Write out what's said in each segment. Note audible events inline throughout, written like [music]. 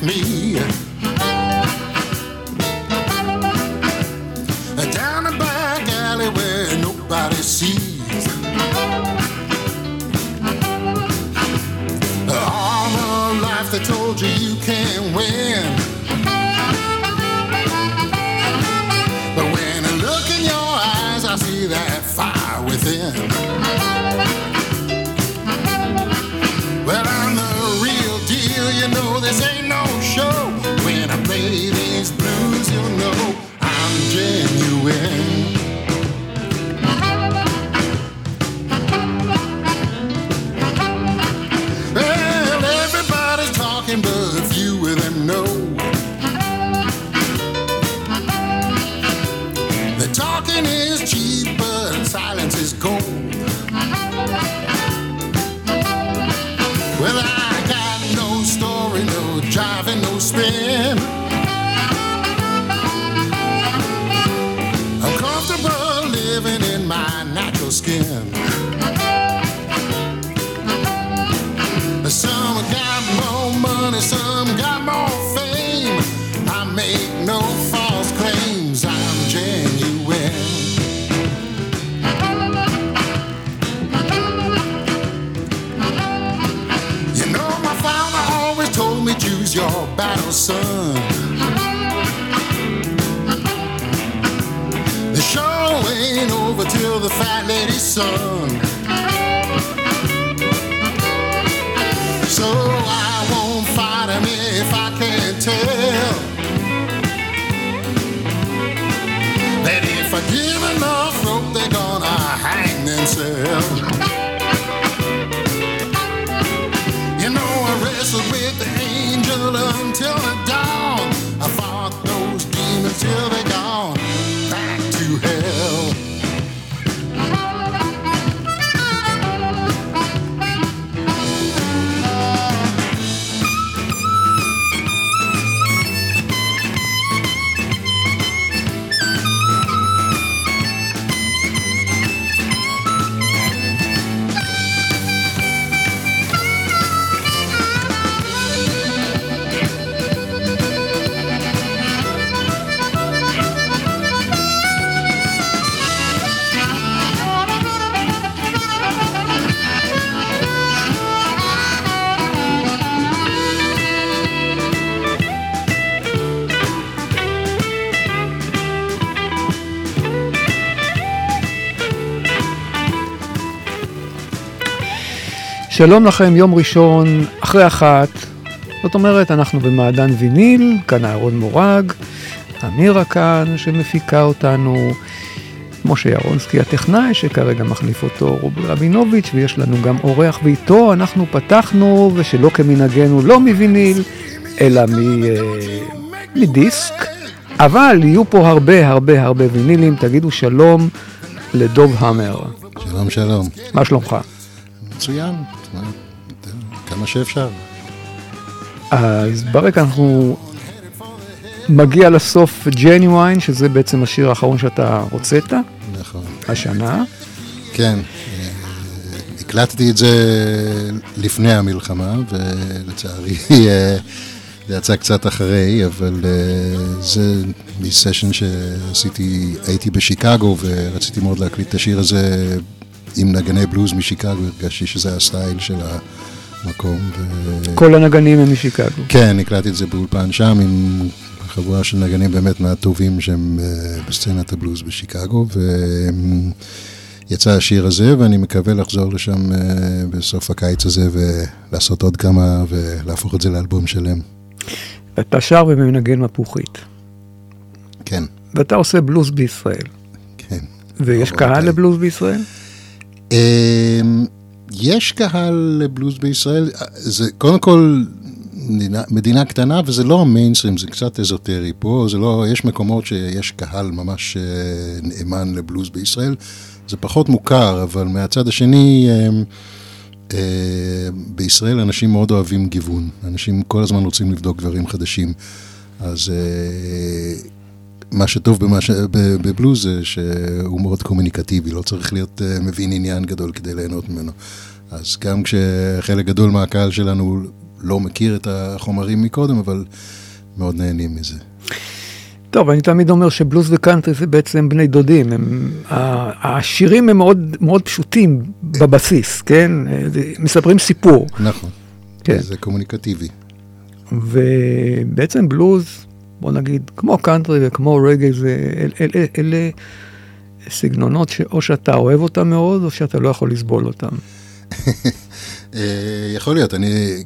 with me. שלום לכם, יום ראשון, אחרי אחת. זאת אומרת, אנחנו במעדן ויניל, כאן אהרון מורג, אמירה כאן שמפיקה אותנו, משה ירונסקי הטכנאי שכרגע מחליף אותו רובי רבינוביץ', ויש לנו גם אורח ואיתו אנחנו פתחנו, ושלא כמנהגנו, לא מוויניל, אלא מ, אה, מדיסק, אבל יהיו פה הרבה הרבה הרבה וינילים, תגידו שלום לדוב המר. שלום שלום. מה שלומך? מצוין, כמה שאפשר. אז ברקע אנחנו מגיע לסוף ג'ניוויין, שזה בעצם השיר האחרון שאתה הוצאת. נכון. השנה. כן, הקלטתי את זה לפני המלחמה, ולצערי זה יצא קצת אחרי, אבל זה מסשן שעשיתי, הייתי בשיקגו ורציתי מאוד להקליט את השיר הזה עם נגני בלוז משיקגו, הרגשתי שזה הסטייל של מקום. ו... כל הנגנים הם משיקגו. כן, הקלטתי את זה באולפן שם עם חבורה של נגנים באמת מהטובים שהם אה, בסצנת הבלוז בשיקגו, ויצא השיר הזה, ואני מקווה לחזור לשם אה, בסוף הקיץ הזה ולעשות עוד כמה ולהפוך את זה לאלבום שלם. אתה שר ומנגן מפוחית. כן. ואתה עושה בלוז בישראל. כן. ויש קהל לבלוז בישראל? אמ, יש קהל לבלוז בישראל, זה קודם כל מדינה, מדינה קטנה וזה לא המיינסטרים, זה קצת אזוטרי. פה זה לא, יש מקומות שיש קהל ממש אה, נאמן לבלוז בישראל, זה פחות מוכר, אבל מהצד השני, אמ, אה, בישראל אנשים מאוד אוהבים גיוון, אנשים כל הזמן רוצים לבדוק דברים חדשים. אז אה, מה שטוב במש... בבלוז זה שהוא מאוד קומוניקטיבי, לא צריך להיות uh, מבין עניין גדול כדי ליהנות ממנו. אז גם כשחלק גדול מהקהל שלנו לא מכיר את החומרים מקודם, אבל מאוד נהנים מזה. טוב, אני תמיד אומר שבלוז וקאנטרי זה בעצם בני דודים. הם, השירים הם מאוד, מאוד פשוטים בבסיס, כן? מספרים סיפור. נכון. כן. זה קומוניקטיבי. ובעצם בלוז בוא נגיד, כמו קאנטרי וכמו רגע, זה, אל, אל, אל, אלה סגנונות שאו שאתה אוהב אותם מאוד, או שאתה לא יכול לסבול אותם. אה, יכול להיות, אני...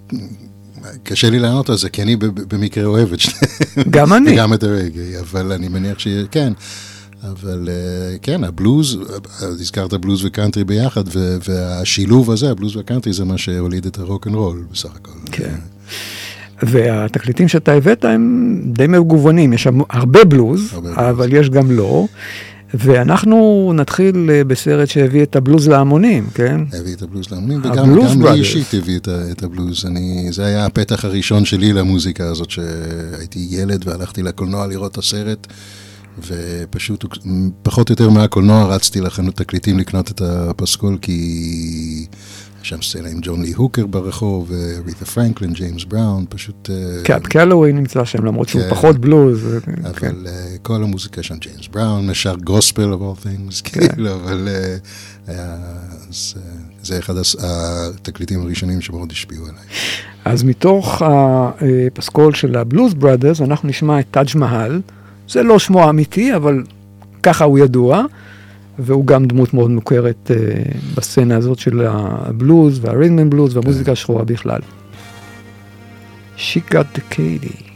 קשה לי לענות על זה, כי אני במקרה אוהב את שניהם. גם אני. [laughs] גם את הרגע, אבל אני מניח שכן. אבל אה, כן, הבלוז, הזכרת בלוז וקאנטרי ביחד, והשילוב הזה, הבלוז והקאנטרי, זה מה שהוליד את הרוק אנד רול בסך הכל. כן. והתקליטים שאתה הבאת הם די מגוונים, יש שם הרבה בלוז, הרבה אבל בלוז. יש גם לא. ואנחנו נתחיל אה, בסרט שהביא את הבלוז להמונים, כן? הביא את הבלוז להמונים, וגם לי אישית הביא את, את הבלוז. אני, זה היה הפתח הראשון שלי למוזיקה הזאת, שהייתי ילד והלכתי לקולנוע לראות את הסרט, ופשוט, פחות או יותר מהקולנוע רצתי לחנות תקליטים לקנות את הפסקול, כי יש שם סצנה עם ג'ון לי הוקר ברחוב, אריתה פרנקלין, ג'יימס בראון, פשוט... אה, קאב קאלוויי נמצא שם, למרות שהוא כן. פחות בלוז. אבל כן. אה, כל המוזיקה שם, ג'יימס בראון, שר גוספל of all things, כן. כאילו, אבל אה, זה אחד התקליטים הראשונים שמאוד השפיעו עליי. אז מתוך הפסקול של ה-Blues Brothers, אנחנו נשמע את טאג' מהל. זה לא שמו האמיתי, אבל ככה הוא ידוע. והוא גם דמות מאוד מוכרת uh, בסצנה הזאת של הבלוז והריתמן בלוז והמוזיקה השחורה בכלל. She got the Katie.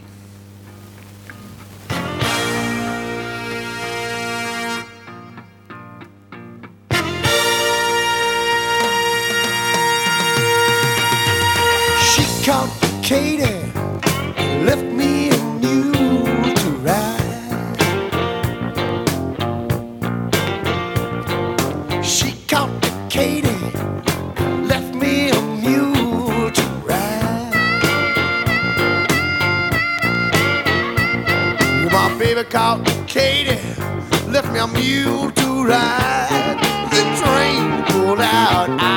Called Katie left me a mule to ride. The train pulled out, I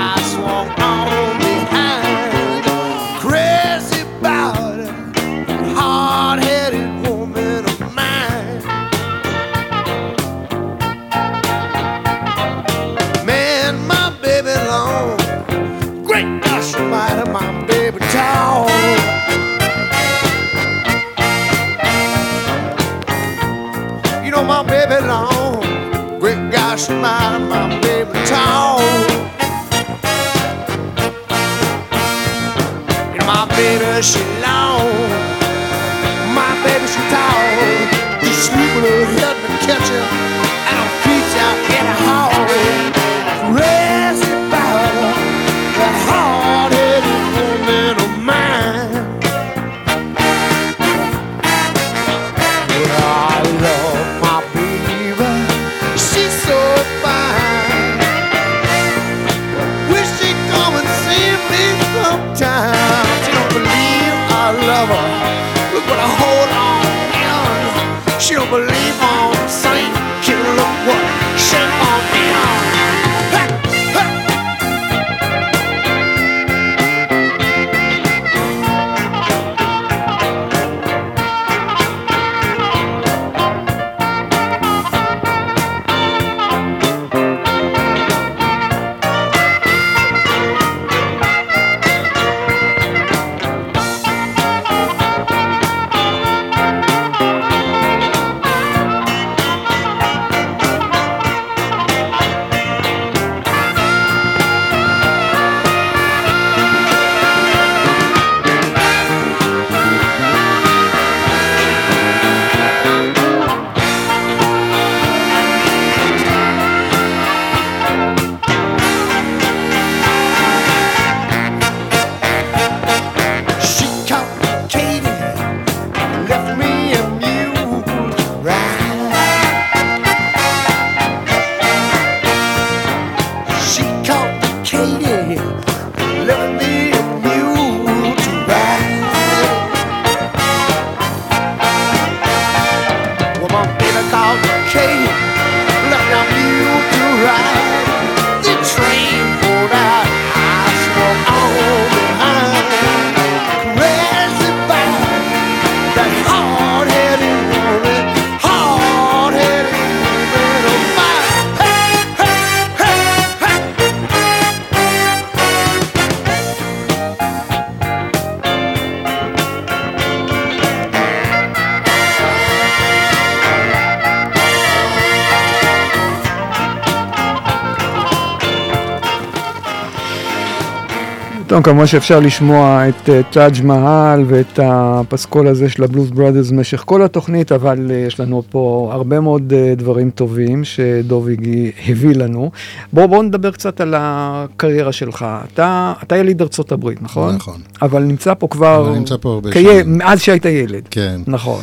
טוב, כמובן שאפשר לשמוע את טאג' מהל ואת הפסקול הזה של הבלוז בראדרס במשך כל התוכנית, אבל יש לנו פה הרבה מאוד דברים טובים שדוביגי הביא לנו. בואו בוא נדבר קצת על הקריירה שלך. אתה, אתה יליד ארצות הברית, נכון? נכון. אבל נמצא פה כבר... אבל נמצא פה הרבה כיה, שנים. מאז שהיית ילד. כן. נכון.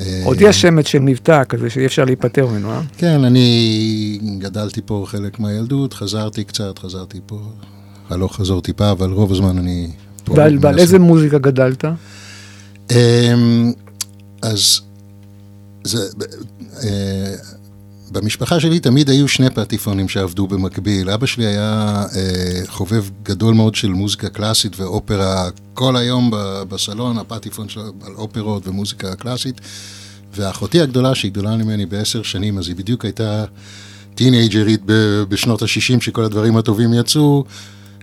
אה, עוד יש שמץ של מבטא כזה שאי אפשר להיפטר ממנו, אה? כן, אני גדלתי פה חלק מהילדות, חזרתי קצת, חזרתי פה, הלוך חזור טיפה, אבל רוב הזמן אני. ועל, ועל. איזה מוזיקה גדלת? אמ, אז זה, אה, במשפחה שלי תמיד היו שני פטיפונים שעבדו במקביל. אבא שלי היה אה, חובב גדול מאוד של מוזיקה קלאסית ואופרה כל היום ב- בסלון, הפטיפון שלו על אופרות ומוזיקה קלאסית. ואחותי הגדולה, שהיא גדולה ממני בעשר שנים, אז היא בדיוק הייתה טינאייג'רית בשנות ה-60, שכל הדברים הטובים יצאו.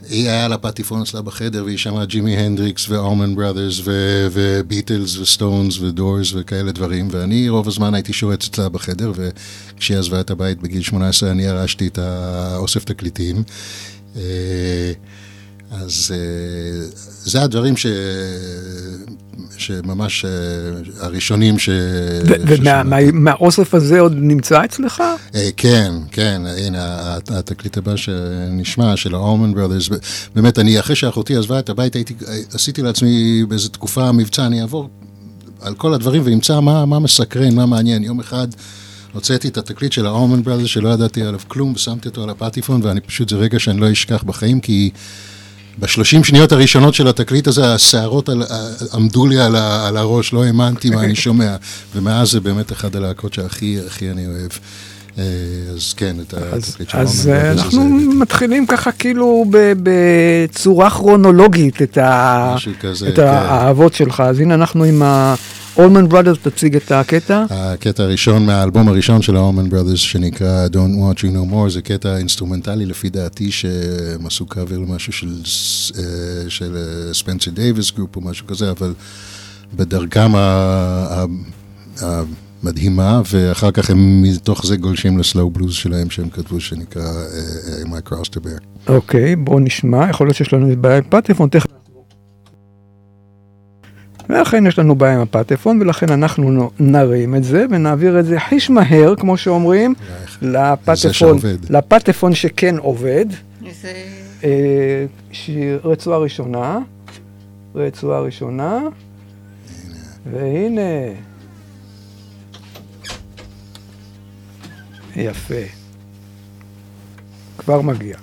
היא היה לה פטיפון אצלה בחדר, והיא שמעה ג'ימי הנדריקס ו-Allman Brothers וביטלס וסטונס ודורס וכאלה דברים, ואני רוב הזמן הייתי שורץ אצלה בחדר, וכשהיא עזבה את הבית בגיל 18 אני ירשתי את האוסף תקליטים. אז אה, זה הדברים ש... שממש אה, הראשונים ש... ומהאוסף הזה עוד נמצא אצלך? אה, כן, כן, הנה הת- התקליט הבא שנשמע, של ה-Allman Brothers, ב- באמת, אני, אחרי שאחותי עזבה את הבית, הייתי, עשיתי לעצמי באיזו תקופה מבצע, אני אעבור על כל הדברים ואמצא מה, מה מסקרן, מה מעניין. יום אחד הוצאתי את התקליט של ה-Allman Brothers, שלא ידעתי עליו כלום, ושמתי אותו על הפטיפון, ואני פשוט, זה רגע שאני לא אשכח בחיים, כי... בשלושים שניות הראשונות של התקליט הזה, השערות על, עמדו לי על, ה, על הראש, לא האמנתי מה אני [laughs] שומע, ומאז זה באמת אחד הלהקות שהכי הכי אני אוהב. אה, אז כן, את התקליט של אז אה, אנחנו הזה, מתחילים ככה כאילו בצורה כרונולוגית את, ה... את כן. האהבות שלך. אז הנה אנחנו עם ה-Allman Brothers, תציג את הקטע. הקטע הראשון מהאלבום הראשון של ה-Allman Brothers שנקרא Don't Want You No More זה קטע אינסטרומנטלי לפי דעתי שהם עשו קאבר למשהו של, אה, של Spencer Davis Group או משהו כזה אבל בדרכם המדהימה ואחר כך הם מתוך זה גולשים ל-slow blues שלהם שהם כתבו שנקרא אה, אה, My Cross to Bear. אוקיי, בואו נשמע, יכול להיות שיש לנו בעיה עם פטפון, תכף. ולכן יש לנו בעיה עם הפטפון, ולכן אנחנו נרים את זה ונעביר את זה חיש מהר, כמו שאומרים, לפטפון. לפטפון שכן עובד. אה, ש- רצועה ראשונה, רצועה ראשונה, והנה. יפה. כבר מגיע.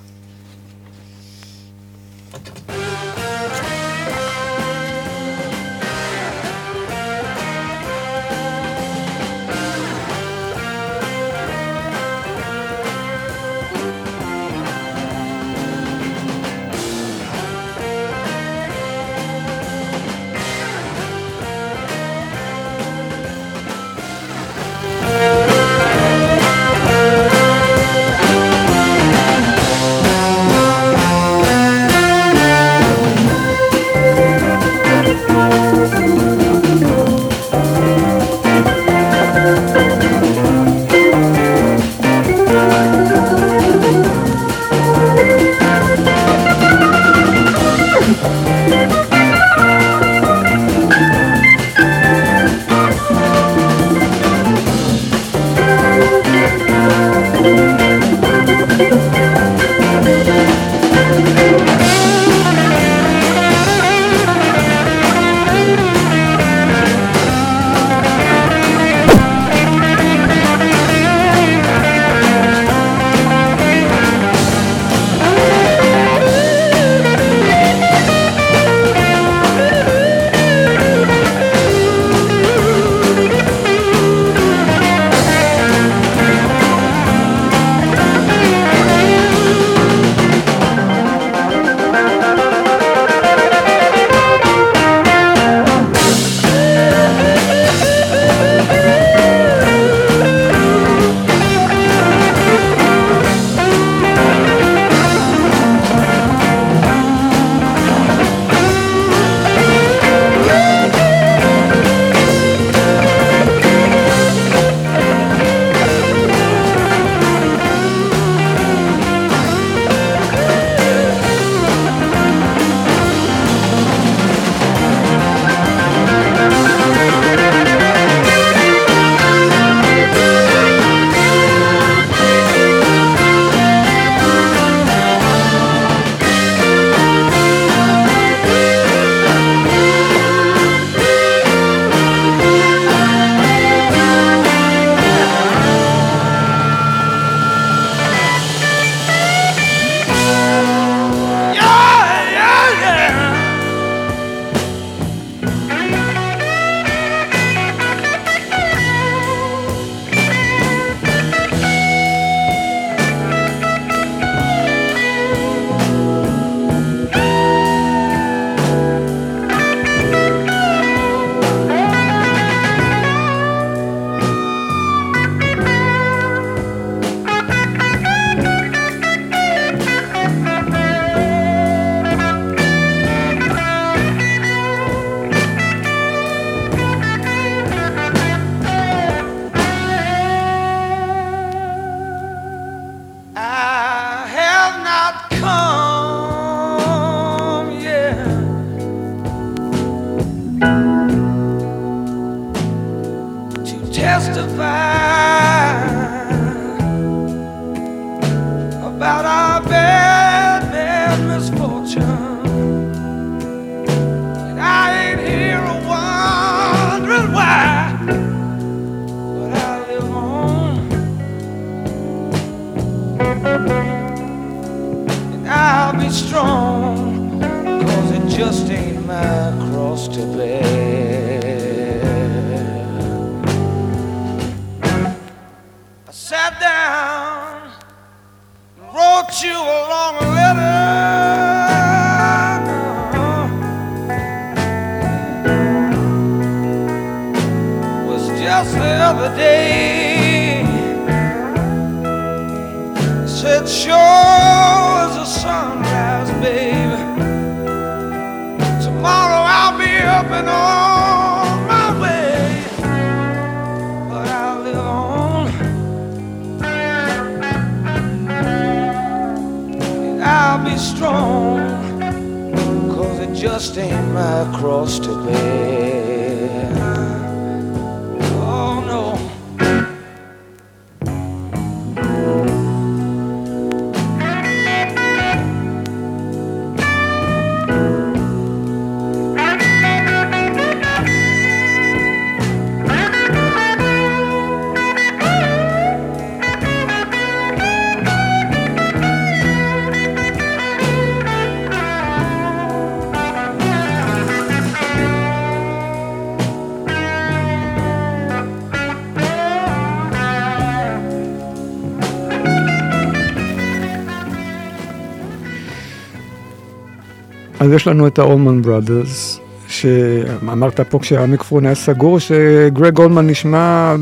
יש לנו את האולמן בראדרס, שאמרת פה כשהמיקרופון היה סגור, שגרג אולמן נשמע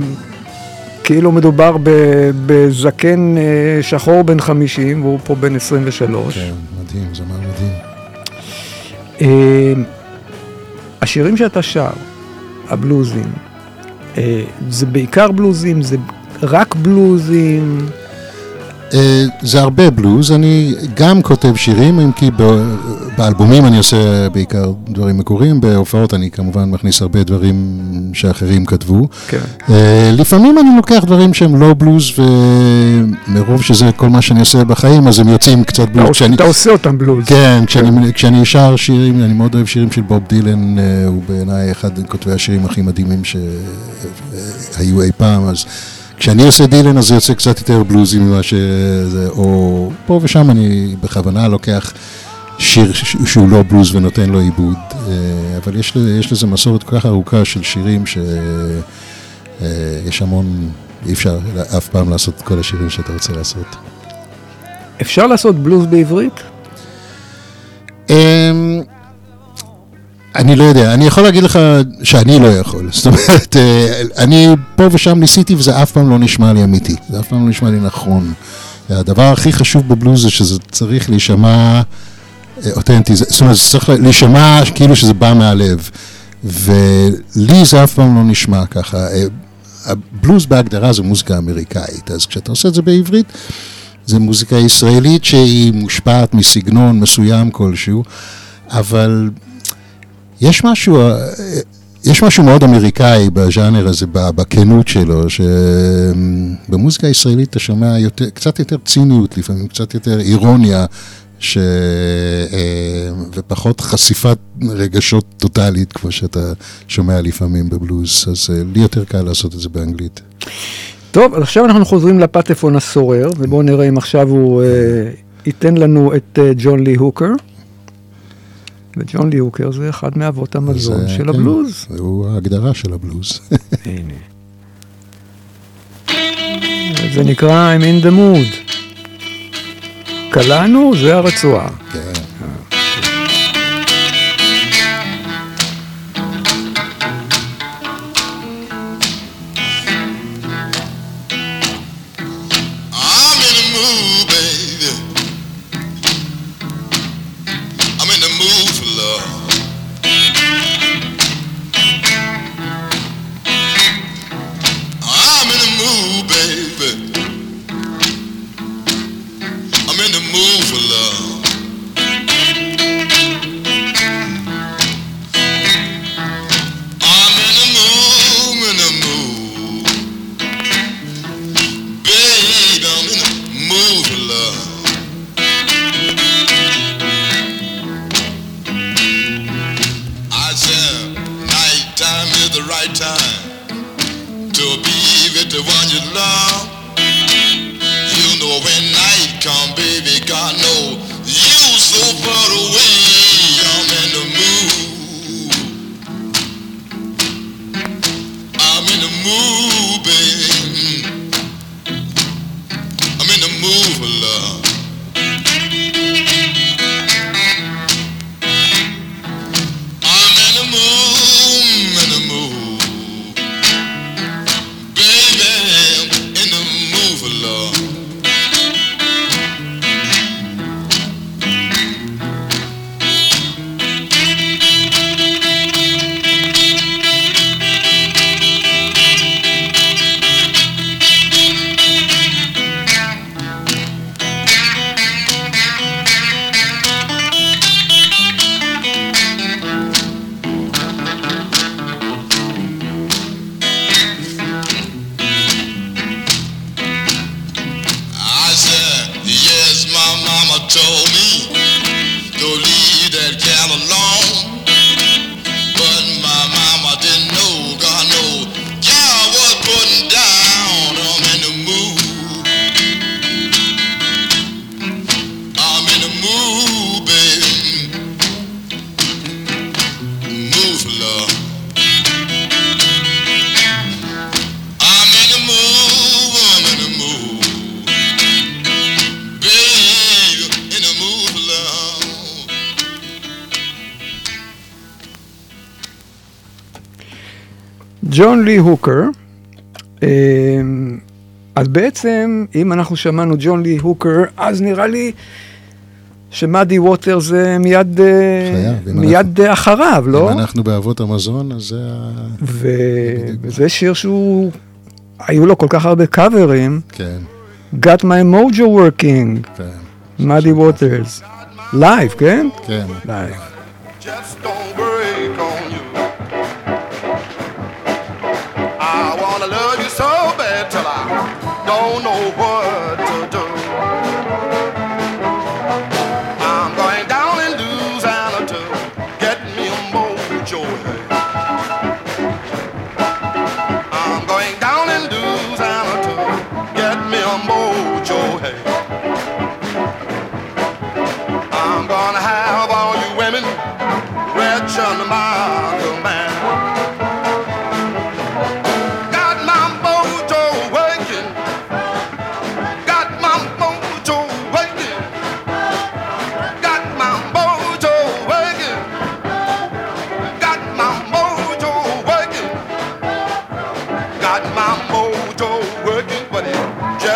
כאילו מדובר בזקן אה, שחור בן 50, והוא פה בן 23. כן, מדהים, זמר מדהים. אה, השירים שאתה שר, הבלוזים, אה, זה בעיקר בלוזים, זה רק בלוזים, זה הרבה בלוז, אני גם כותב שירים, אם כי באלבומים אני עושה בעיקר דברים מקוריים, בהופעות אני כמובן מכניס הרבה דברים שאחרים כתבו. כן. אה, לפעמים אני לוקח דברים שהם לא בלוז, ומרוב שזה כל מה שאני עושה בחיים, אז הם יוצאים קצת בלוז. אתה, כשאני- אתה עושה אותם בלוז. כן, כשאני, כשאני שר שירים, אני מאוד אוהב שירים של בוב דילן, אה, הוא בעיניי אחד מכותבי השירים הכי מדהימים שהיו אי פעם, אז כשאני עושה דילן אז זה יוצא קצת יותר בלוזי ממה שזה, או פה ושם אני בכוונה לוקח שיר שהוא לא בלוז ונותן לו עיבוד, אה, אבל יש, יש לזה מסורת כל כך ארוכה של שירים שיש המון, אי אפשר אף פעם לעשות את כל השירים שאתה רוצה לעשות. אפשר לעשות בלוז בעברית? אני לא יודע, אני יכול להגיד לך שאני לא יכול. זאת אומרת, אה, אני פה ושם ניסיתי וזה אף פעם לא נשמע לי אמיתי. זה אף פעם לא נשמע לי נכון. הדבר הכי חשוב בבלוז זה שזה צריך להישמע אה, אותנטי. זאת אומרת, זה צריך להישמע כאילו שזה בא מהלב. ולי זה אף פעם לא נשמע ככה. אה, הבלוז בהגדרה זה מוזיקה אמריקאית, אז כשאתה עושה את זה בעברית, זה מוזיקה ישראלית שהיא מושפעת מסגנון מסוים כלשהו, אבל יש משהו, אה, יש משהו מאוד אמריקאי בז'אנר הזה, בכנות שלו, שבמוזיקה הישראלית אתה שומע יותר, קצת יותר ציניות לפעמים, קצת יותר אירוניה, ש... אה, ופחות חשיפת רגשות טוטאלית, כמו שאתה שומע לפעמים בבלוז, אז אה, לי יותר קל לעשות את זה באנגלית. טוב, אז עכשיו אנחנו חוזרים לפטפון הסורר, ובואו נראה אם עכשיו הוא ייתן לנו את ג'ון לי הוקר. וג'ון לי הוקר זה אחד מאבות המזון של כן, הבלוז. הוא ההגדרה של הבלוז. הנה. זה נקרא I'm in the mood. קלענו, זה הרצועה. כן. ג'ון לי הוקר, אה, אז בעצם, אם אנחנו שמענו ג'ון לי הוקר, אז נראה לי שמאדי ווטרס זה מיד, אה, חייב, מיד אה, אחריו, לא? אם אנחנו באבות המזון, אז זה. ו... וזה שיר שהוא, היו לו כל כך הרבה קאברים, כן, Got My Mojo Working, כן, מאדי ווטרס, לייב, כן? כן. לייב.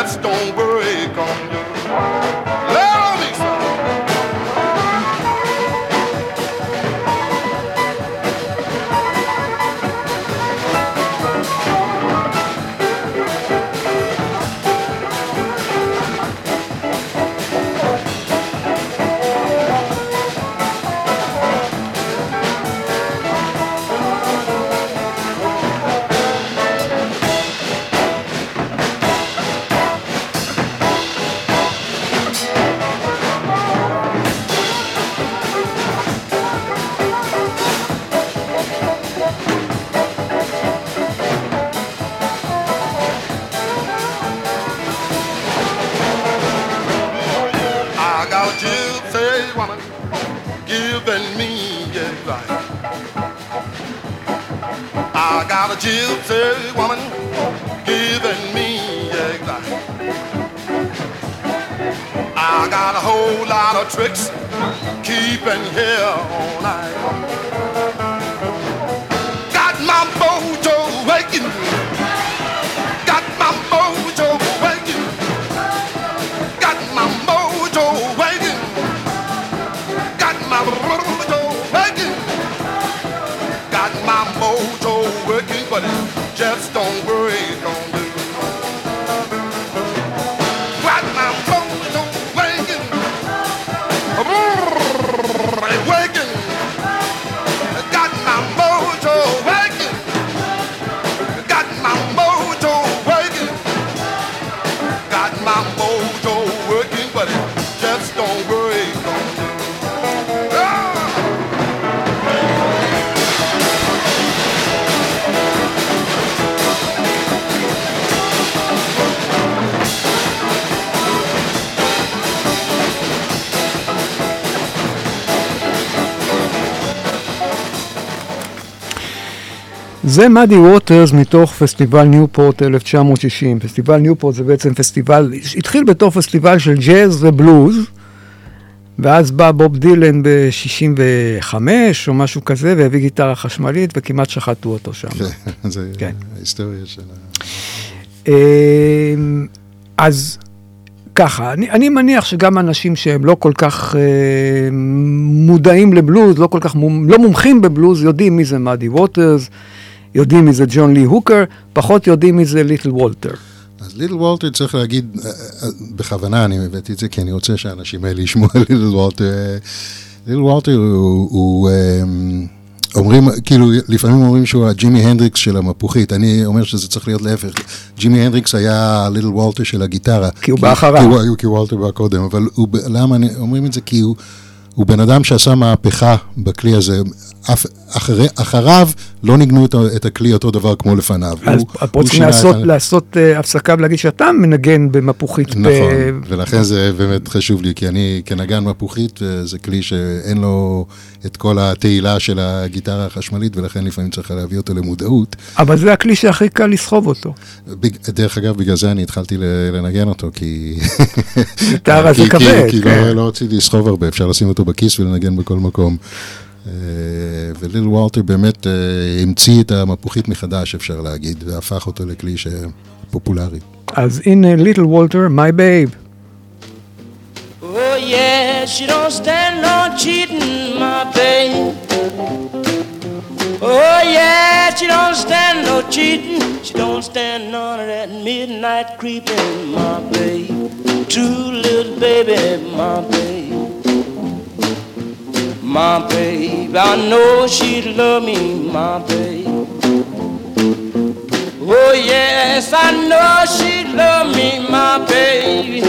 That's זה מאדי ווטרס מתוך פסטיבל ניופורט 1960. פסטיבל ניופורט זה בעצם פסטיבל, התחיל בתור פסטיבל של ג'אז ובלוז, ואז בא בוב דילן ב-65 או משהו כזה, והביא גיטרה חשמלית וכמעט שחטו אותו שם. כן, [laughs] זה כן. ההיסטוריה של ה... אמ, אז ככה, אני, אני מניח שגם אנשים שהם לא כל כך אה, מודעים לבלוז, לא כל כך, מומ, לא מומחים בבלוז, יודעים מי זה מאדי ווטרס, יודעים מי זה ג'ון לי הוקר, פחות יודעים מי זה ליטל וולטר. אז ליטל וולטר צריך להגיד, אה, אה, בכוונה אני הבאתי את זה, כי אני רוצה שהאנשים האלה ישמעו על ליטל וולטר. אה, ליטל וולטר הוא, הוא אה, אומרים, כאילו, לפעמים אומרים שהוא הג'ימי הנדריקס של המפוחית, אני אומר שזה צריך להיות להפך. ג'ימי הנדריקס היה ליטל וולטר של הגיטרה. כי הוא בא אחריו. כי וולטר בא קודם, אבל הוא, למה אני, אומרים את זה? כי הוא... הוא בן אדם שעשה מהפכה בכלי הזה, אף, אחרי, אחריו לא ניגנו את, את הכלי אותו דבר כמו לפניו. אז פה צריכים את לעשות, ה- לעשות uh, הפסקה ולהגיד שאתה מנגן במפוחית. ב- נכון, ולכן זה באמת חשוב לי, כי אני כנגן מפוחית, אה, זה כלי שאין לו את כל התהילה של הגיטרה החשמלית, ולכן לפעמים צריך להביא אותו למודעות. אבל זה הכלי שהכי קל לסחוב אותו. דרך אגב, בגלל זה אני התחלתי לנגן אותו, כי... גיטרה זה כי- כי- כבד, כי כן. לא- לא רציתי לסחוב הרבה, אפשר לשים אותו בכיס ולנגן בכל מקום. אה, וליל וולטר באמת אה, המציא את המפוחית מחדש, אפשר להגיד, והפך אותו לכלי שפופולרי. אז הנה ליטל וולטר, my babe. Oh yeah, she don't stand no cheating, my babe. Oh yeah, she don't stand no cheating. She don't stand none of that midnight creeping, my babe. True little baby, my babe. My babe, I know she'd love me, my babe. Oh yes, I know she'd love me, my baby.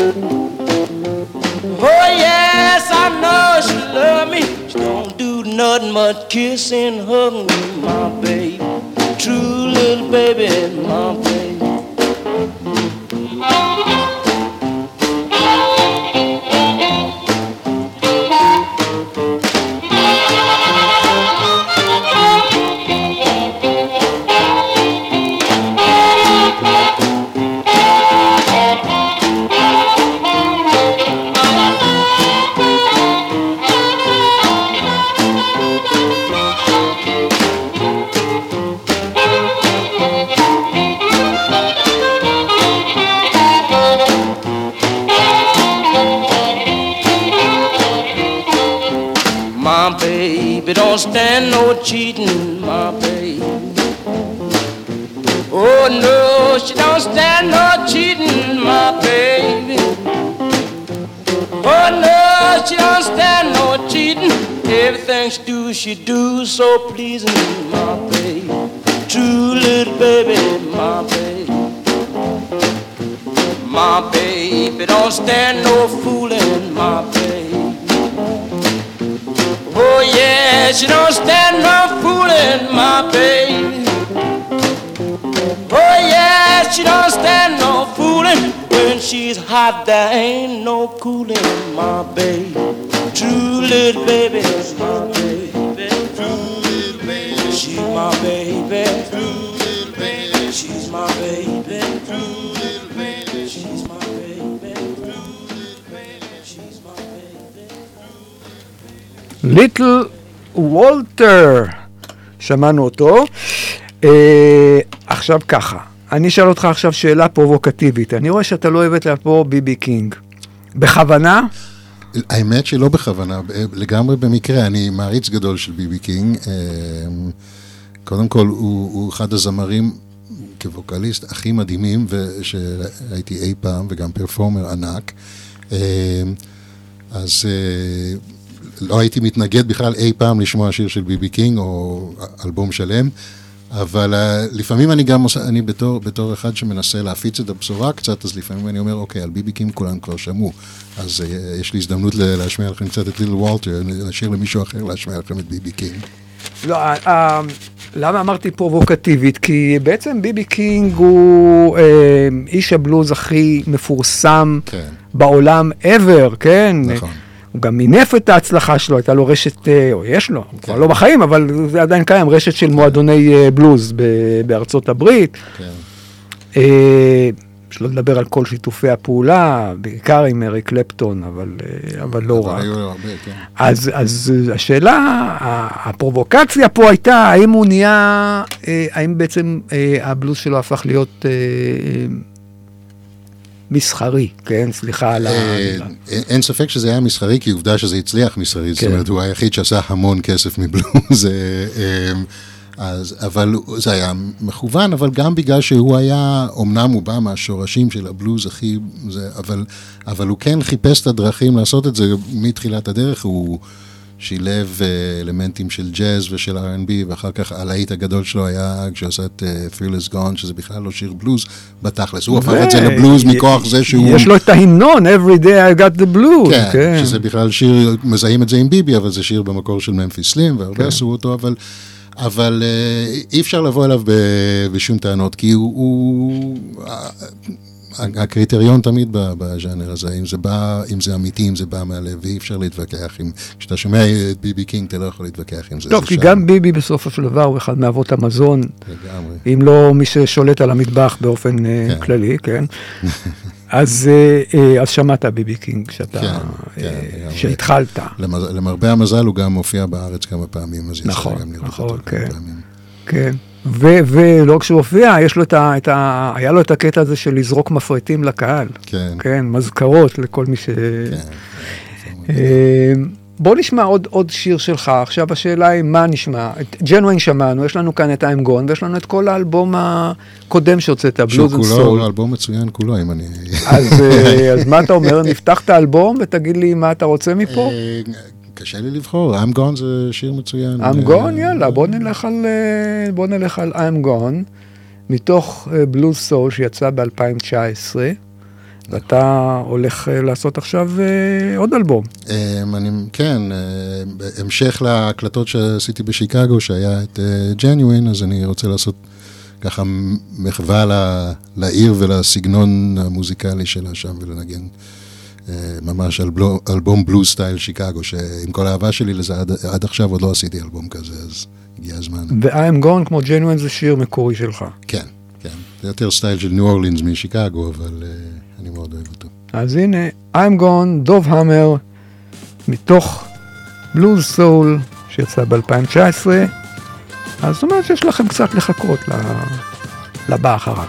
Oh yes, I know she love me. She don't do nothing but kiss and hug me, my baby. True little baby, my baby. Don't stand no cheating, my baby. Oh no, she don't stand no cheating, my baby. Oh no, she don't stand no cheating. Everything she do, she do so pleasing, my baby. True little baby, my baby. My baby don't stand no fooling, my baby. Oh yeah, she don't stand no fooling, my baby. Oh yeah, she don't stand no fooling. When she's hot, there ain't no cooling, my baby. True little baby, my baby. True little baby, she's my baby. True ליטל וולטר, שמענו אותו. אה, עכשיו ככה, אני אשאל אותך עכשיו שאלה פרובוקטיבית. אני רואה שאתה לא הבאת פה בי בי קינג. בכוונה? האמת שלא בכוונה, לגמרי במקרה, אני מעריץ גדול של בי בי קינג. אה, קודם כל, הוא, הוא אחד הזמרים כווקליסט הכי מדהימים שראיתי אי פעם, וגם פרפורמר ענק. אה, אז אה, לא הייתי מתנגד בכלל אי פעם לשמוע שיר של ביבי קינג או אלבום שלם. אבל אה, לפעמים אני גם עושה, אני בתור, בתור אחד שמנסה להפיץ את הבשורה קצת, אז לפעמים אני אומר, אוקיי, על ביבי קינג כולם כבר שמעו, אז אה, יש לי הזדמנות להשמיע לכם קצת את ליטל וולטר, להשאיר למישהו אחר להשמיע לכם את ביבי קינג. לא, אה, אה, למה אמרתי פרובוקטיבית? כי בעצם ביבי קינג הוא אה, איש הבלוז הכי מפורסם כן. בעולם ever, כן? נכון. הוא גם מינף את ההצלחה שלו, הייתה לו רשת, אה, או יש לו, הוא כבר לא בחיים, אבל זה עדיין קיים, רשת של מועדוני אה, בלוז בארצות הברית. כן. אה, שלא לדבר על כל שיתופי הפעולה, בעיקר עם אריק קלפטון, אבל, אבל לא רק. היו הרבה, כן. אז, אז השאלה, הפרובוקציה פה הייתה, האם הוא נהיה, האם בעצם הבלוז שלו הפך להיות מסחרי, כן? סליחה על ה... אה, אין- ספק שזה היה מסחרי, כי עובדה שזה הצליח מסחרית, זאת כן. אומרת, הוא היחיד שעשה המון כסף מבלוז, [laughs] אה, אה, אז, אבל זה היה מכוון, אבל גם בגלל שהוא היה, אמנם הוא בא מהשורשים של הבלוז הכי, זה, אבל, אבל הוא כן חיפש את הדרכים לעשות את זה מתחילת הדרך, הוא שילב אה, אלמנטים של ג'אז ושל R&B, ואחר כך הלהיט הגדול שלו היה כשהוא עשה את אה, Fearless Gone, שזה בכלל לא שיר בלוז בתכלס, הוא הפך את זה לבלוז מכוח זה שהוא... יש לו את ההמנון, Every day I got the blues, כן, כן. שזה בכלל שיר, מזהים את זה עם ביבי, אבל זה שיר במקור של ממפיס סלים, והרבה כן. עשו אותו, אבל, אבל אה, אי אפשר לבוא אליו בשום טענות, כי הוא, הוא הקריטריון תמיד בז'אנר הזה, אם זה בא, אם זה אמיתי, אם זה בא מהלב, ואי אפשר להתווכח עם, כשאתה שומע את ביבי קינג, אתה לא יכול להתווכח עם זה. טוב, כי שם, גם ביבי בסופו של דבר הוא אחד מאבות המזון, לגמרי. אם לא מי ששולט על המטבח באופן אה, כן. כללי, כן. [laughs] אז, אה, אה, אז שמעת ביבי קינג כשאתה, כן, כן. שהתחלת. למרבה המזל הוא גם מופיע בארץ כמה פעמים, אז יצא נכון, לי גם לראות נכון, אותו כמה כן. פעמים. כן. ו- ולא רק שהוא הופיע, יש לו את ה, את ה... היה לו את הקטע הזה של לזרוק מפרטים לקהל. כן, כן, מזכרות לכל מי ש... כן. אה, בוא נשמע עוד, עוד שיר שלך. עכשיו השאלה היא, מה נשמע? את Genuine שמענו, יש לנו כאן את I'm Gone, ויש לנו את כל האלבום הקודם שהוצאת, שהוא Blues and כולו Soul. אלבום מצוין כולו, אם אני... אז, אה, אז מה אתה אומר? נפתח את האלבום ותגיד לי מה אתה רוצה מפה? אה, קשה לי לבחור, I'm Gone זה שיר מצוין. I'm אה, Gone, יאללה, בוא נלך על, אה, בוא נלך על I'm Gone, מתוך בלוז סול שיצא ב-2019, ואתה הולך אה, לעשות עכשיו אה, עוד אלבום. אמ, אני, כן, אה, בהמשך להקלטות שעשיתי בשיקגו, שהיה את Genuine, אז אני רוצה לעשות ככה מחווה לעיר ולסגנון המוזיקלי שלה שם, ולנגן אה, ממש אלבום, אלבום blues style שיקגו, שעם כל האהבה שלי לזה, עד, עד עכשיו עוד לא עשיתי אלבום כזה, אז הגיע הזמן. ו-I'm Gone כמו Genuine זה שיר מקורי שלך. כן, כן, זה יותר style של ניו אורלינס משיקגו, אבל אה, אני מאוד אוהב אותו. אז הנה, I'm Gone, דב המר, מתוך בלוז סול שיצא ב-2019, אז זאת אומרת שיש לכם קצת לחכות לבא אחריו.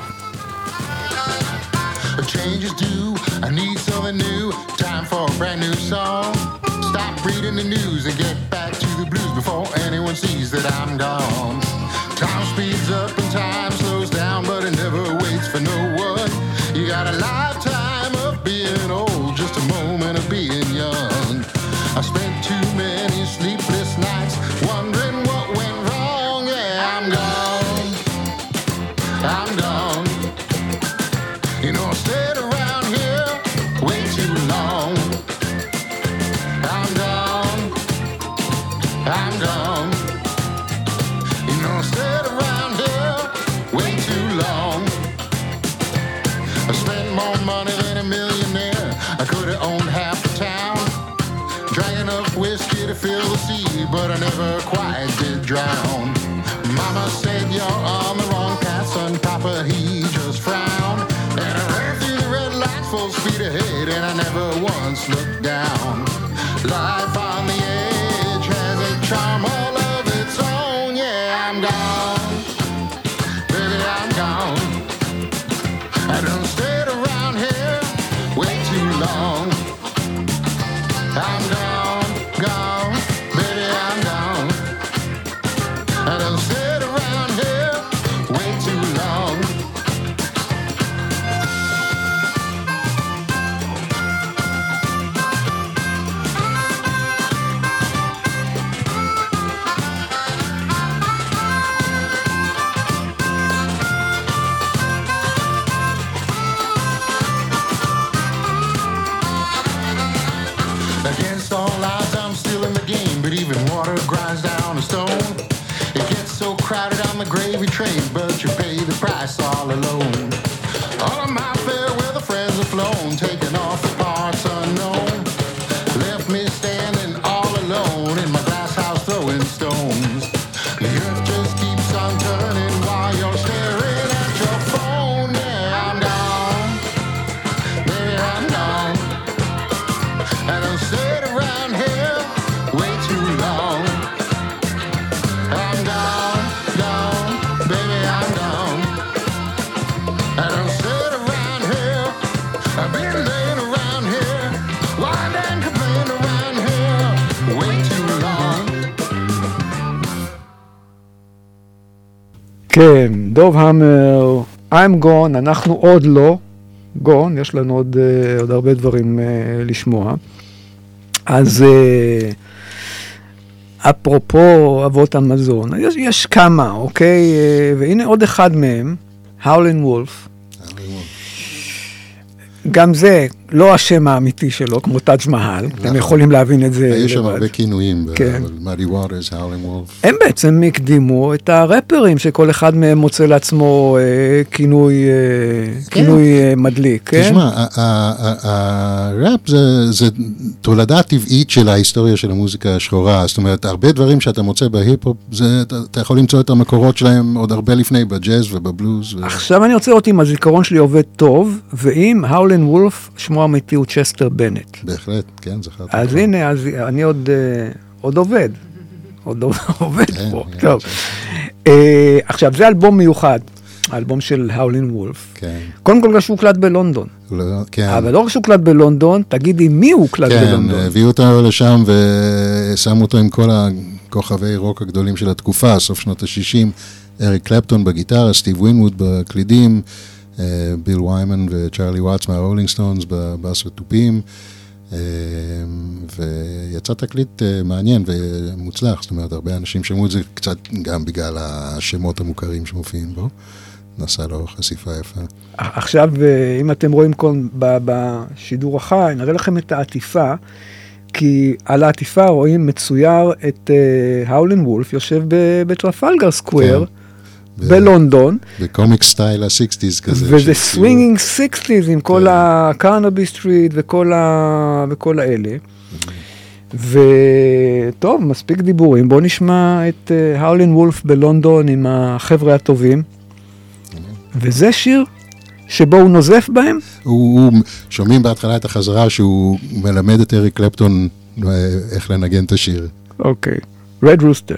I need new. Time for a brand new song. Stop reading the news and get back to the blues before anyone sees that I'm gone. Never quite did train, דוב המר, I'm gone, אנחנו עוד לא gone, יש לנו עוד, אה, עוד הרבה דברים אה, לשמוע. אז אה, אפרופו אבות המזון, יש, יש כמה, אוקיי? אה, והנה עוד אחד מהם, האולין וולף. גם זה לא השם האמיתי שלו, כמו טאג' מהל, אתם יכולים להבין את זה נכון. יש שם לבד. הרבה כינויים, כן. מאדי ווטרס, האולינג וולף. הם בעצם הקדימו את הראפרים, שכל אחד מהם מוצא לעצמו כינוי, מדליק? תשמע, הראפ זה, זה תולדה טבעית של ההיסטוריה של המוזיקה השחורה, זאת אומרת, הרבה דברים שאתה מוצא בהיפ-הופ, אתה, יכול למצוא את המקורות שלהם עוד הרבה לפני, בג'אז ובבלוז. עכשיו אני רוצה לראות אם הזיכרון שלי עובד טוב, ואם האולין וולף, שמו האמיתי הוא צ'סטר ברנט. בהחלט, כן, זכרתי. אז נכון. הנה, אז אני עוד, אה, עוד עובד. עוד עובד [laughs] כן, פה, כן, טוב. אה, עכשיו, זה אלבום מיוחד, האלבום של האולין וולף. כן, קודם כל, שהוא הוקלט בלונדון. לא, כן. אבל לא רק שהוא הוקלט בלונדון, תגיד עם מי הוא הוקלט כן, בלונדון. הביאו אותו לשם ושמו אותו עם כל הכוכבי רוק הגדולים של התקופה, סוף שנות ה-60, אריק קלפטון בגיטרה, סטיב ווינווד בקלידים, ביל ויימן וצ'רלי וואטס מהרולינג סטונס בבאס ותופים, אה, ויצא תקליט אה, מעניין ומוצלח, זאת אומרת, הרבה אנשים שמעו את זה קצת גם בגלל השמות המוכרים שמופיעים בו. עשה לו חשיפה יפה. עכשיו, אה, אם אתם רואים כאן בשידור החי, נראה לכם את העטיפה, כי על העטיפה רואים מצויר את האולין וולף יושב בטרפלגר סקוויר, ב- בלונדון, ב comic style ה-60's כזה. וזה swinging sixties עם כל הקרנבי סטריט וכל, ה... וכל האלה. וטוב, מספיק דיבורים, בואו נשמע את אה, האולין וולף בלונדון עם החבר'ה הטובים. וזה שיר שבו הוא נוזף בהם? הוא, הוא, שומעים בהתחלה את החזרה שהוא מלמד את אריק קלפטון אה, איך לנגן את השיר. אוקיי. רד רוסטר.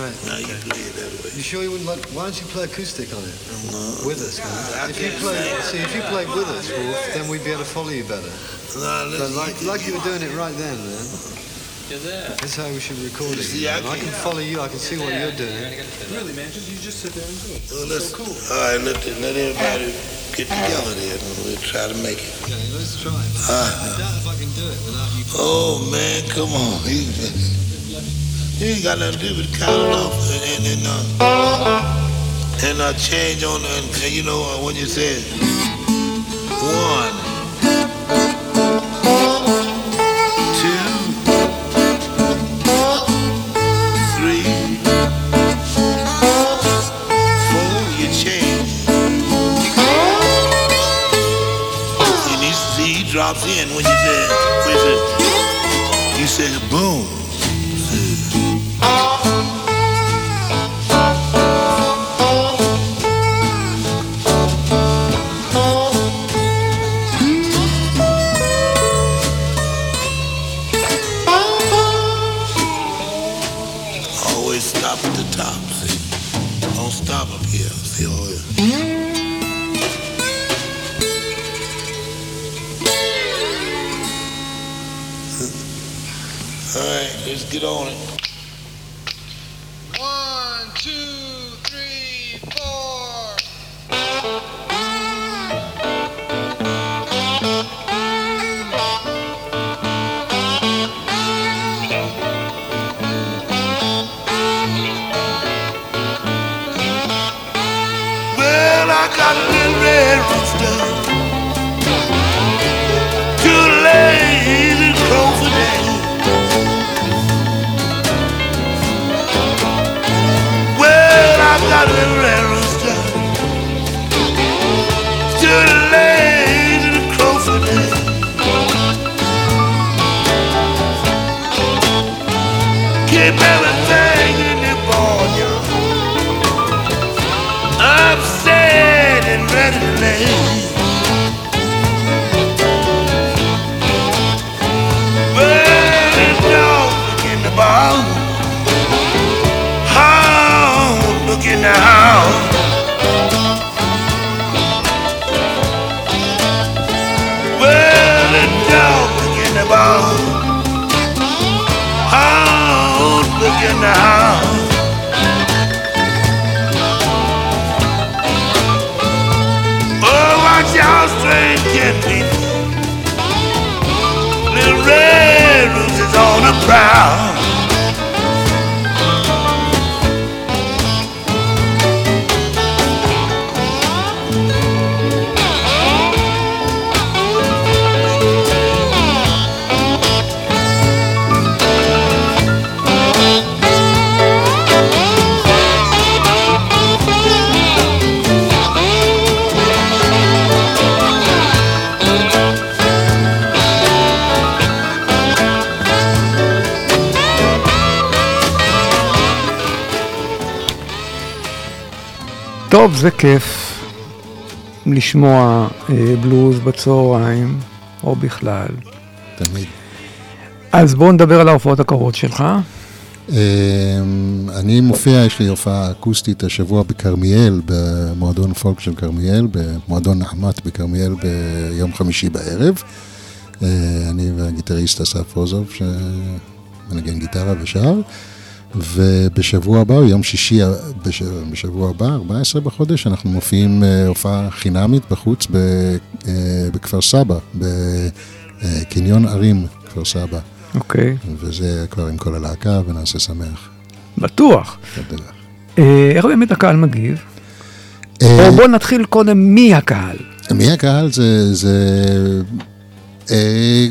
Right. Now you play it that way. You sure you wouldn't like? Why don't you play acoustic on it No. with us? Man? If you play, see, if you played with us, Wolf, then we'd be able to follow you better. No, But listen, like, like you were doing it right then, man. You're there. That's how we should record it. See, I know. I can follow you. I can see what you're doing. Really, man, just you just sit there and do it. Well, let's, All right, let, the, let everybody get together there and we'll try to make it. Okay, let's try it. Ah. I doubt if I can do it without you. Oh, man, come on. [laughs] You, ain't got nothing to do but count it off and, and, and, uh, and uh, change on, and, and you know uh, what you said. One. טוב, זה כיף לשמוע אה, בלוז בצהריים, או בכלל. תמיד. אז בואו נדבר על ההופעות הקרובות שלך. אמ, אני מופיע, יש לי הופעה אקוסטית השבוע בכרמיאל, במועדון פולק של כרמיאל, במועדון נחמת בכרמיאל ביום חמישי בערב. אה, אני והגיטריסט אסף רוזוב, שמנגן גיטרה ושר. ובשבוע הבא, יום שישי, בש... בשבוע הבא, 14 בחודש, אנחנו מופיעים אה, הופעה חינמית בחוץ. אה, בכפר סבא, בקניון ערים, כפר סבא. אוקיי. וזה כבר עם כל הלהקה, ונעשה שמח. בטוח. אה, איך באמת הקהל מגיב? אה, או בואו נתחיל קודם מי הקהל. מי הקהל זה, זה אה,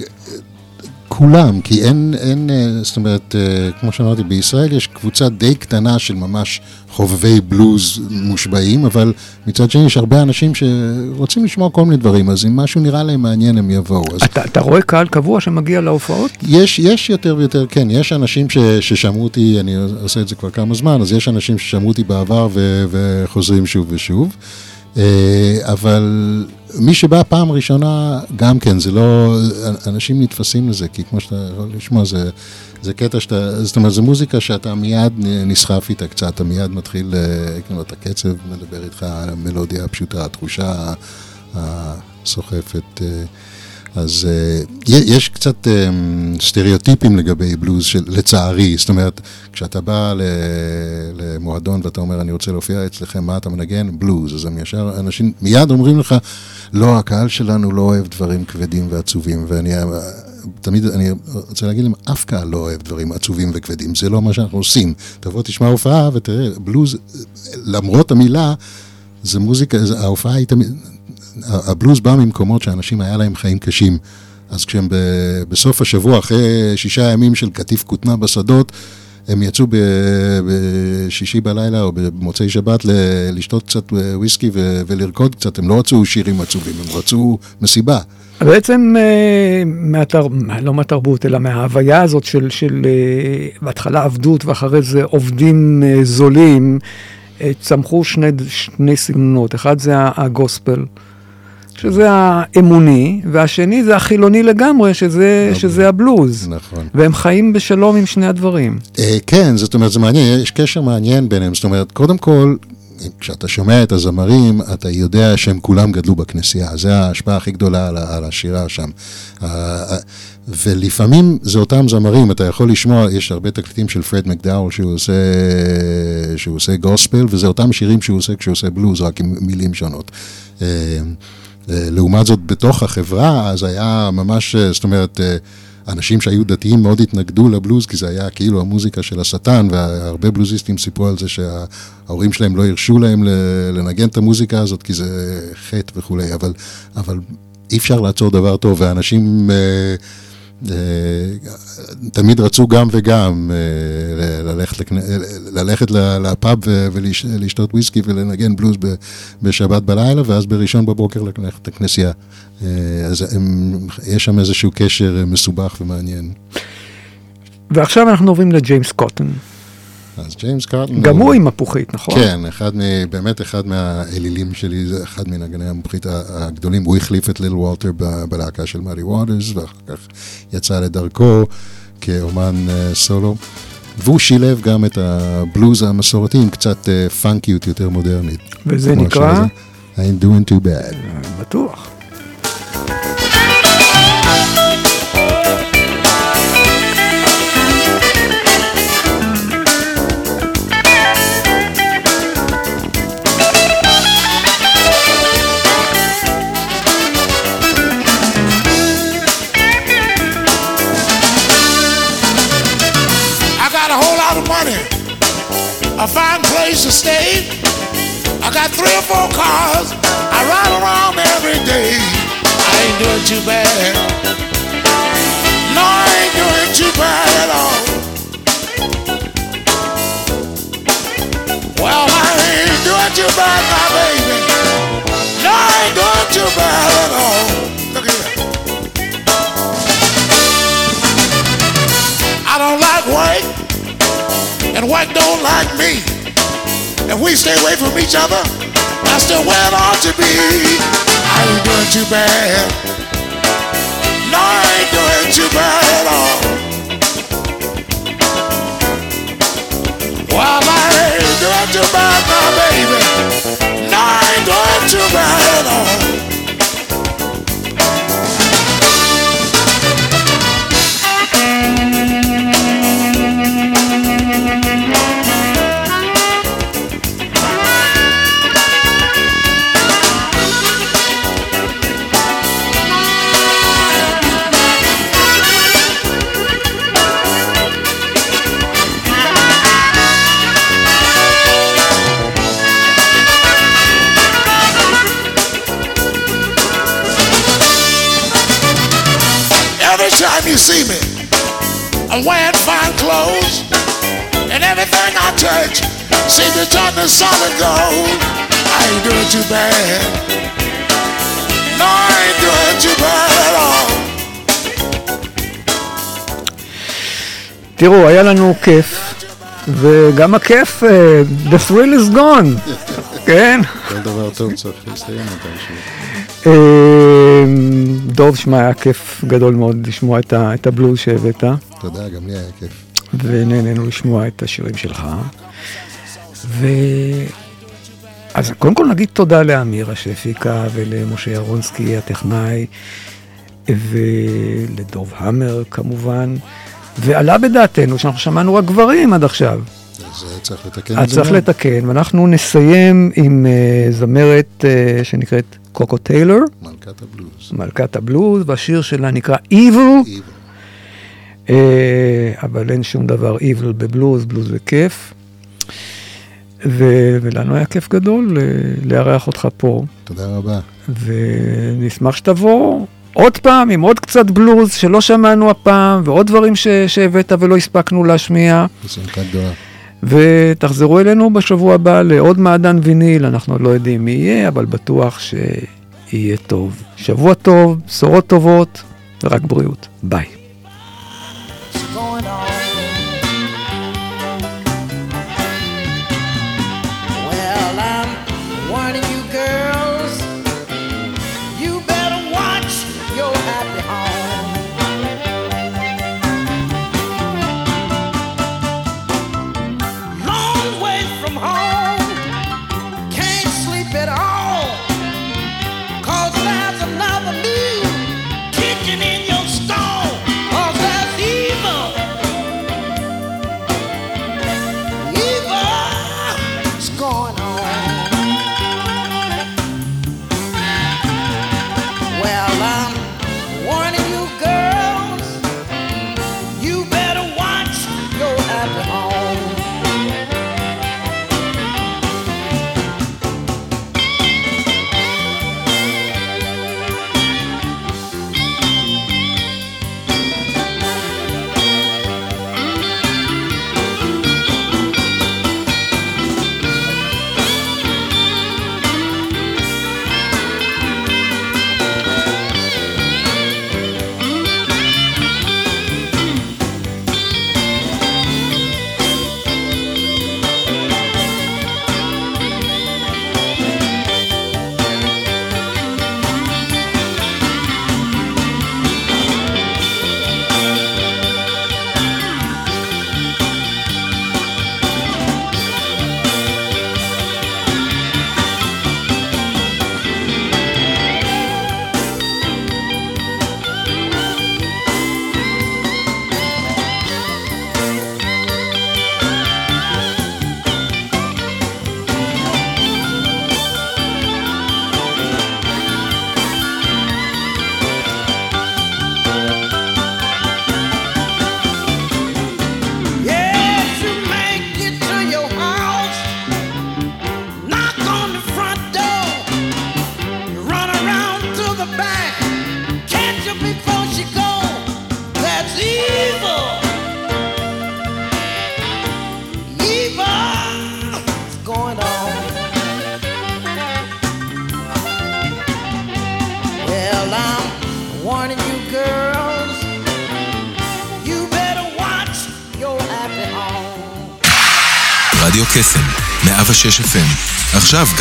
כולם, כי אין, אין, אה, זאת אומרת, אה, כמו שאמרתי, בישראל יש קבוצה די קטנה של ממש חובבי בלוז מושבעים, אבל מצד שני יש הרבה אנשים שרוצים לשמוע כל מיני דברים, אז אם משהו נראה להם מעניין הם יבואו. אז אתה, אתה רואה קהל קבוע שמגיע להופעות? יש, יש יותר ויותר, כן, יש אנשים ש, ששמעו אותי, אני עושה את זה כבר כמה זמן, אז יש אנשים ששמעו אותי בעבר ו, וחוזרים שוב ושוב. אה, אבל מי שבא פעם ראשונה, גם כן, זה לא, אנשים נתפסים לזה, כי כמו שאתה יכול לשמוע, זה, זה קטע שאתה, זאת אומרת, זו מוזיקה שאתה מיד נסחף איתה קצת, אתה מיד מתחיל, אה, כאילו, את הקצב מדבר איתך, המלודיה הפשוטה, התחושה הסוחפת. אה, אז uh, יש קצת um, סטריאוטיפים לגבי בלוז, של, לצערי, זאת אומרת, כשאתה בא למועדון ואתה אומר, אני רוצה להופיע אצלכם, מה אתה מנגן? בלוז. אז הם ישר, אנשים מיד אומרים לך, לא, הקהל שלנו לא אוהב דברים כבדים ועצובים, ואני תמיד, אני רוצה להגיד להם, אף קהל לא אוהב דברים עצובים וכבדים, זה לא מה שאנחנו עושים. תבוא, תשמע הופעה ותראה, בלוז, למרות המילה, זה מוזיקה, ההופעה היא תמיד... הבלוז בא ממקומות שאנשים היה להם חיים קשים. אז כשהם בסוף השבוע, אחרי שישה ימים של קטיף כותנה בשדות, הם יצאו בשישי בלילה או במוצאי שבת לשתות קצת וויסקי ולרקוד קצת, הם לא רצו שירים עצובים, הם רצו מסיבה. בעצם אה, מהתר... לא מהתרבות, אלא מההוויה הזאת של, של אה, בהתחלה עבדות ואחרי זה עובדים אה, זולים, צמחו שני, שני סגנונות, אחד זה הגוספל. שזה האמוני, והשני זה החילוני לגמרי, שזה, שזה הבלוז. נכון. והם חיים בשלום עם שני הדברים. אה, כן, זאת אומרת, זה מעניין, יש קשר מעניין ביניהם. זאת אומרת, קודם כל, כשאתה שומע את הזמרים, אתה יודע שהם כולם גדלו בכנסייה. זו ההשפעה הכי גדולה על, על השירה שם. ולפעמים זה אותם זמרים, אתה יכול לשמוע, יש הרבה תקליטים של פרד מקדאול שהוא עושה, שהוא עושה גוספל, וזה אותם שירים שהוא עושה כשהוא עושה בלוז, רק עם מילים שונות. אה, לעומת זאת, בתוך החברה, אז היה ממש, זאת אומרת, אנשים שהיו דתיים מאוד התנגדו לבלוז, כי זה היה כאילו המוזיקה של השטן, והרבה בלוזיסטים סיפרו על זה שההורים שלהם לא הרשו להם לנגן את המוזיקה הזאת, כי זה חטא וכולי, אבל, אבל אי אפשר לעצור דבר טוב, ואנשים... אה, תמיד רצו גם וגם אה, ללכת, ללכת לפאב ולשתות וויסקי ולנגן בלוז בשבת בלילה, ואז בראשון בבוקר ללכת לכנסייה. אה, אז יש שם איזשהו קשר מסובך ומעניין. ועכשיו אנחנו עוברים לג'יימס קוטון. אז ג'יימס קארטון... גם הוא עם מפוחית, נכון? כן, אחד מ, באמת אחד מהאלילים שלי, זה אחד מנגני המפוחית הגדולים. הוא החליף את ליל וולטר בלהקה של מארי ווטרס, ואחר כך יצא לדרכו כאומן uh, סולו. והוא שילב גם את הבלוז המסורתי עם קצת uh, פאנקיות יותר מודרנית. וזה נקרא? I'm doing too bad. בטוח. A fine place to stay. I got three or four cars. I ride around every day. I ain't doing too bad. No, I ain't doing too bad at all. Well, I ain't doing too bad, my baby. No, I ain't doing too bad at all. Look at that. I don't like work, and work don't like me. If we stay away from each other, that's the way it ought to be. I ain't doing too bad. No, I ain't doing too bad at all. Well, I ain't doing too bad, my baby. No, I ain't doing too bad at all. תראו, היה לנו כיף, וגם הכיף, אה, the thrill is gone, כן? כל דבר טוב צריך להסתיים מתישהו. אה, דוב, שמע, היה כיף גדול מאוד לשמוע את ה- את הבלוז שהבאת, תודה, גם לי היה כיף. ונהנינו לשמוע את השירים שלך. ו... אז קודם כל נגיד תודה לאמירה שהפיקה ולמשה ירונסקי הטכנאי ולדוב המר כמובן ועלה בדעתנו שאנחנו שמענו רק גברים עד עכשיו. אז אה, צריך לתקן את זה. צריך. לתקן ואנחנו נסיים עם uh, זמרת uh, שנקראת קוקו טיילור, מלכת הבלוז. מלכת הבלוז והשיר שלה נקרא Evil. Uh, אבל אין שום דבר evil בבלוז, בלוז זה כיף. ו- ולנו היה כיף גדול לארח אותך פה, תודה רבה. ונשמח שתבוא עוד פעם עם עוד קצת בלוז שלא שמענו הפעם, ועוד דברים ש- שהבאת ולא הספקנו להשמיע. בשמחה גדולה. ותחזרו אלינו בשבוע הבא לעוד מעדן ויניל, אנחנו עוד לא יודעים מי יהיה, אבל בטוח שיהיה טוב. שבוע טוב, בשורות טובות, ורק בריאות. ביי. going on.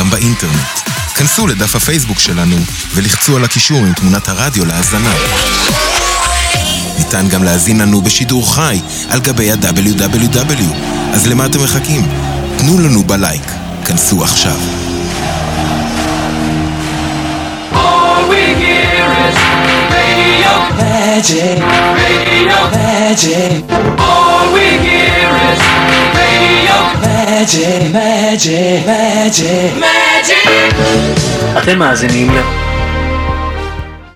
גם באינטרנט. כנסו לדף הפייסבוק שלנו ולחצו על הקישור עם תמונת הרדיו להאזנה. ניתן גם להזין לנו בשידור חי על גבי ה-WW. אז למה אתם מחכים? תנו לנו בלייק. כנסו עכשיו. All we hear is radio magic, radio magic. All we hear is radio magic, magic, magic, magic. אתם מאזינים.